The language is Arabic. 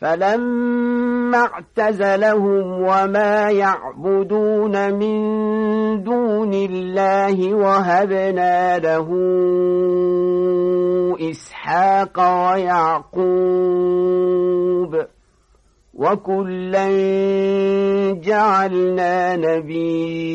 فلما اعتزلهم وما يعبدون من دون الله وهبنا له إسحاق ويعقوب وكلا جعلنا نبيئا